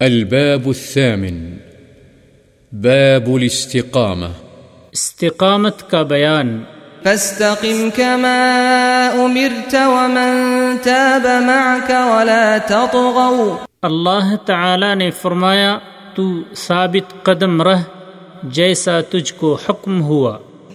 الباب الثامن. باب الاستقامة. استقامت کا بیان. فاستقم كما أمرت ومن تاب معك ولا تطغوا. اللہ تعالی نے فرمایا تو ثابت قدم رہ جیسا تجھ کو حکم ہوا۔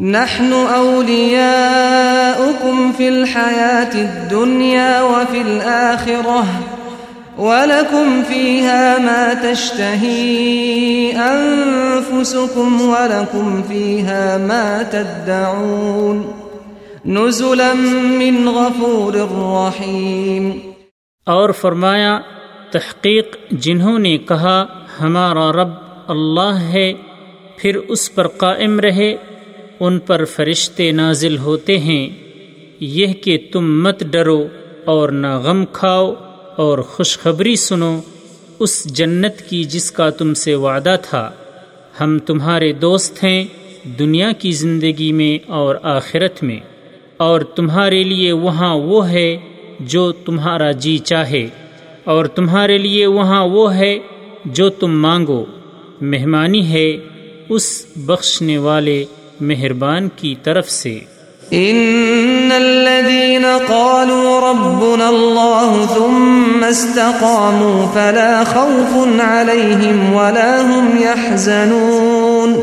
نحن أولياؤكم في الحياة الدنيا وفي الآخرة ولكم فيها ما تشتهي أنفسكم ولكم فيها ما تدعون نزلا من غفور رحيم اور فرمایا، تحقیق جنہوں نے کہا، ہمارا رب اللہ ہے، پھر اس پر قائم رہے ان پر فرشتے نازل ہوتے ہیں، یہ کہ تم مت ڈرو اور نہ غم کھاؤ اور خوشخبری سنو، اس جنت کی جس کا تم سے وعدہ تھا۔ ہم تمہارے دوست ہیں دنیا کی زندگی میں اور آخرت میں، اور تمہارے لیے وہاں وہ ہے جو تمہارا جی چاہے، اور تمہارے لیے وہاں وہ ہے جو تم مانگو۔ مہمانی ہے اس بخشنے والے مہربان کی طرف سے۔ إن الذين قالوا ربنا الله ثم استقاموا فلا خوف عليهم ولا هم يحزنون.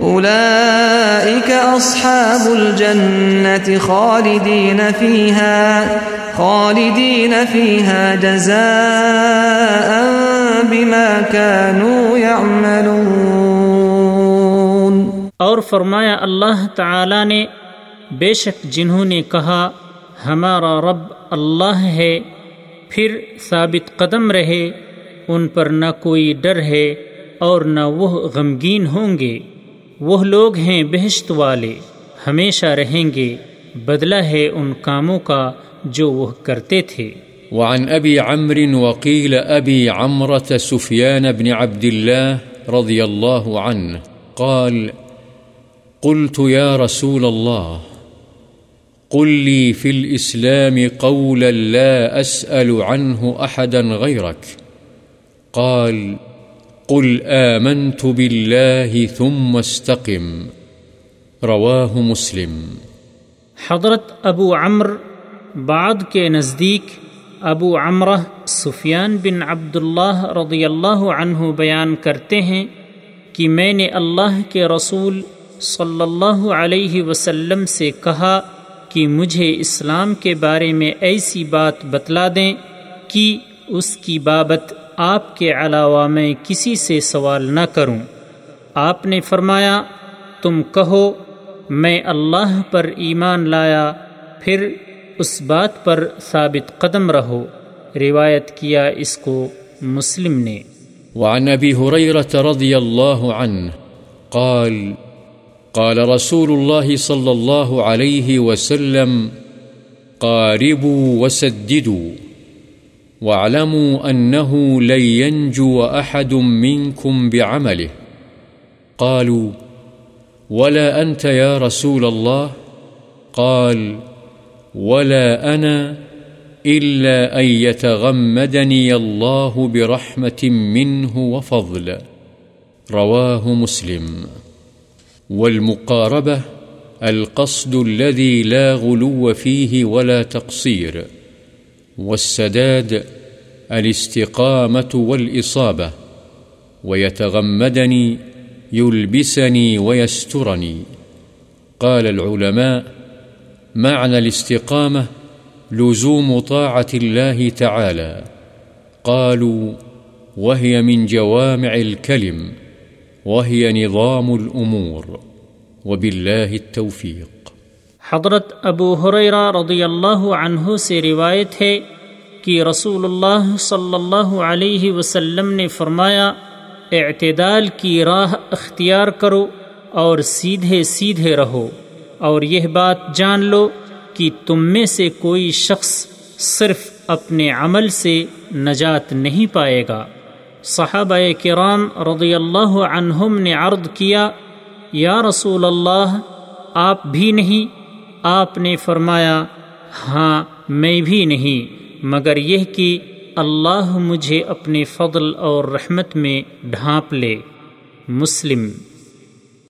أولئك أصحاب الجنة خالدين فيها خالدين فيها جزاء بما كانوا يعملون. اور فرمایا اللہ تعالی نے، بے شک جنہوں نے کہا، ہمارا رب اللہ ہے، پھر ثابت قدم رہے، ان پر نہ کوئی ڈر ہے اور نہ وہ غمگین ہوں گے۔ وہ لوگ ہیں بہشت والے، ہمیشہ رہیں گے، بدلہ ہے ان کاموں کا جو وہ کرتے تھے۔ وعن أبي عمرو وقيل أبي عمرة سفيان بن عبد الله رضي الله عنه قال قلت يا رسول الله، قل لي في الإسلام قولا لا أسأل عنه أحدا غيرك. قال، قل آمنت بالله ثم استقم. رواه مسلم. حضرت ابو عمر بعد کے نزدیک ابو عمرہ سفیان بن عبداللہ رضی اللہ عنہ بیان کرتے ہیں کہ میں نے اللہ کے رسول صلی اللہ علیہ وسلم سے کہا کہ مجھے اسلام کے بارے میں ایسی بات بتلا دیں کہ اس کی بابت آپ کے علاوہ میں کسی سے سوال نہ کروں۔ آپ نے فرمایا، تم کہو، میں اللہ پر ایمان لایا، پھر اس بات پر ثابت قدم رہو۔ روایت کیا اس کو مسلم نے۔ وعن أبي هريرة رضي الله عنه قال قال رسول الله صلى الله عليه وسلم، قاربوا وسددوا، واعلموا أنه لن ينجو أحد منكم بعمله قالوا، ولا أنت يا رسول الله قال، ولا أنا إلا أن يتغمدني الله برحمة منه وفضل۔ رواه مسلم۔ والمقاربة القصد الذي لا غلو فيه ولا تقصير، والسداد الاستقامة والإصابة، ويتغمدني، يلبسني ويسترني. قال العلماء معنى الاستقامة لزوم طاعة الله تعالى. قالوا وهي من جوامع الكلم. وهي نظام الأمور، وبالله التوفيق. حضرت ابو حریرہ رضی اللہ عنہ سے روایت ہے کہ رسول اللہ صلی اللہ علیہ وسلم نے فرمایا، اعتدال کی راہ اختیار کرو اور سیدھے سیدھے رہو، اور یہ بات جان لو کہ تم میں سے کوئی شخص صرف اپنے عمل سے نجات نہیں پائے گا۔ صحابہ کرام رضی اللہ عنہم نے عرض کیا، یا رسول اللہ، آپ بھی نہیں؟ آپ نے فرمایا ہاں میں بھی نہیں، مگر یہ کہ اللہ مجھے اپنے فضل اور رحمت میں ڈھانپ لے۔ مسلم